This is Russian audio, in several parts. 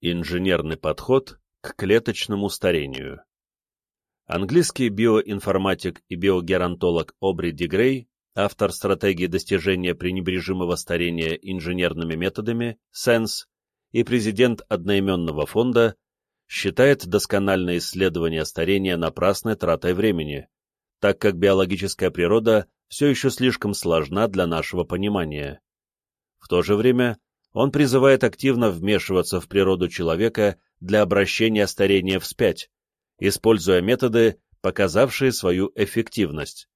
Инженерный подход к клеточному старению. Английский биоинформатик и биогеронтолог Обри Дигрей, автор стратегии достижения пренебрежимого старения инженерными методами SENSE и президент одноименного фонда, считает доскональное исследование старения напрасной тратой времени, так как биологическая природа все еще слишком сложна для нашего понимания. В то же время он призывает активно вмешиваться в природу человека для обращения старения вспять, используя методы, показавшие свою эффективность.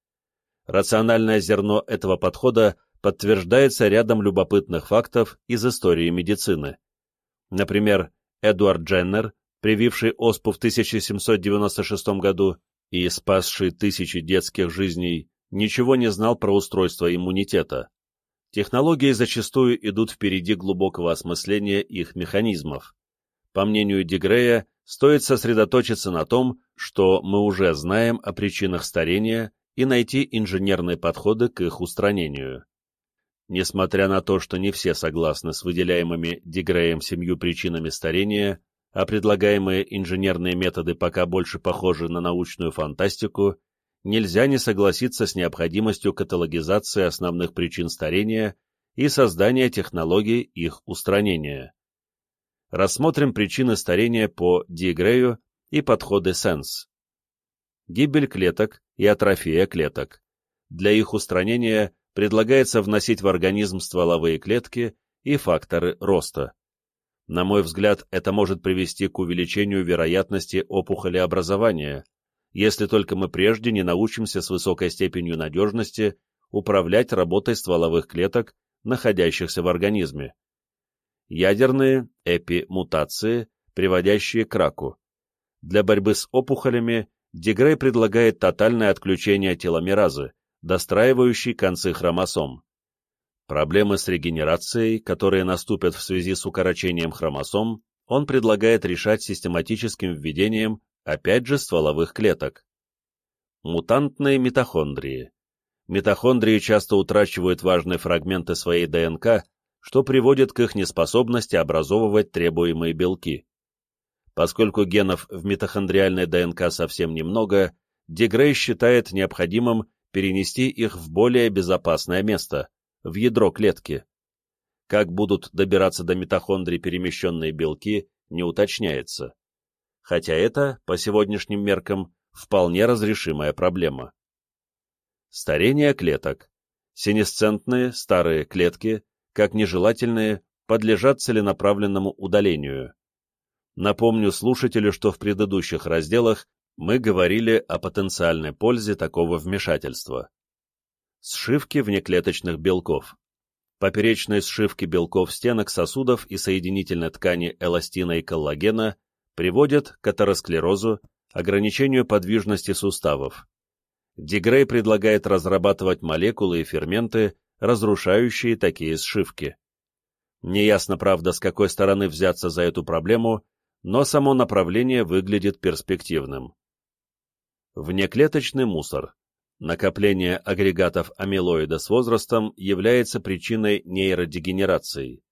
Рациональное зерно этого подхода подтверждается рядом любопытных фактов из истории медицины. Например, Эдуард Дженнер, прививший оспу в 1796 году и спасший тысячи детских жизней, ничего не знал про устройство иммунитета технологии зачастую идут впереди глубокого осмысления их механизмов. По мнению Дегрея, стоит сосредоточиться на том, что мы уже знаем о причинах старения и найти инженерные подходы к их устранению. Несмотря на то, что не все согласны с выделяемыми Дегреем семью причинами старения, а предлагаемые инженерные методы пока больше похожи на научную фантастику, нельзя не согласиться с необходимостью каталогизации основных причин старения и создания технологий их устранения. Рассмотрим причины старения по Дигрею и подходы Сенс. Гибель клеток и атрофия клеток. Для их устранения предлагается вносить в организм стволовые клетки и факторы роста. На мой взгляд, это может привести к увеличению вероятности опухолеобразования, если только мы прежде не научимся с высокой степенью надежности управлять работой стволовых клеток, находящихся в организме. Ядерные эпимутации, приводящие к раку. Для борьбы с опухолями Дегрей предлагает тотальное отключение теломеразы, достраивающей концы хромосом. Проблемы с регенерацией, которые наступят в связи с укорочением хромосом, он предлагает решать систематическим введением опять же стволовых клеток. Мутантные митохондрии. Митохондрии часто утрачивают важные фрагменты своей ДНК, что приводит к их неспособности образовывать требуемые белки. Поскольку генов в митохондриальной ДНК совсем немного, Дегрей считает необходимым перенести их в более безопасное место, в ядро клетки. Как будут добираться до митохондрий перемещенные белки, не уточняется хотя это, по сегодняшним меркам, вполне разрешимая проблема. Старение клеток. Синесцентные старые клетки, как нежелательные, подлежат целенаправленному удалению. Напомню слушателю, что в предыдущих разделах мы говорили о потенциальной пользе такого вмешательства. Сшивки внеклеточных белков. Поперечные сшивки белков стенок сосудов и соединительной ткани эластина и коллагена приводят к атеросклерозу, ограничению подвижности суставов. Дегрей предлагает разрабатывать молекулы и ферменты, разрушающие такие сшивки. Неясно, правда, с какой стороны взяться за эту проблему, но само направление выглядит перспективным. Внеклеточный мусор. Накопление агрегатов амилоида с возрастом является причиной нейродегенерации.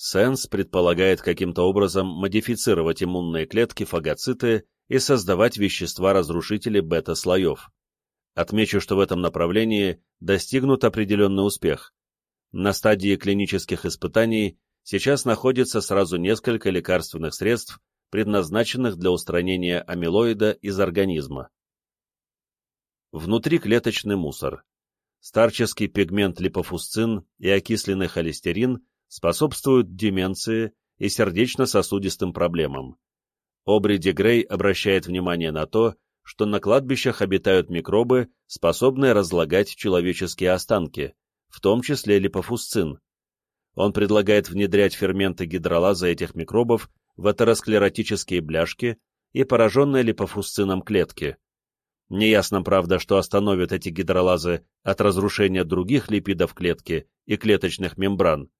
Сенс предполагает каким-то образом модифицировать иммунные клетки фагоциты и создавать вещества-разрушители бета-слоев. Отмечу, что в этом направлении достигнут определенный успех. На стадии клинических испытаний сейчас находится сразу несколько лекарственных средств, предназначенных для устранения амилоида из организма. Внутриклеточный мусор. Старческий пигмент липофусцин и окисленный холестерин способствуют деменции и сердечно-сосудистым проблемам. Обри Дегрей обращает внимание на то, что на кладбищах обитают микробы, способные разлагать человеческие останки, в том числе липофусцин. Он предлагает внедрять ферменты гидролаза этих микробов в атеросклеротические бляшки и пораженные липофусцином клетки. Неясно, правда, что остановит эти гидролазы от разрушения других липидов клетки и клеточных мембран,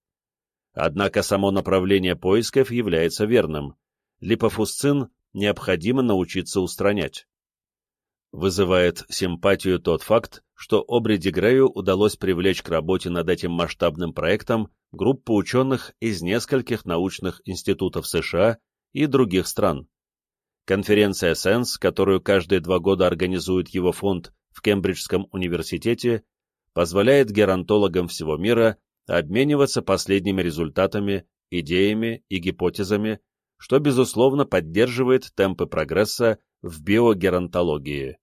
Однако само направление поисков является верным. Липофусцин необходимо научиться устранять. Вызывает симпатию тот факт, что Обри Дегрею удалось привлечь к работе над этим масштабным проектом группу ученых из нескольких научных институтов США и других стран. Конференция Сенс, которую каждые два года организует его фонд в Кембриджском университете, позволяет геронтологам всего мира обмениваться последними результатами, идеями и гипотезами, что, безусловно, поддерживает темпы прогресса в биогеронтологии.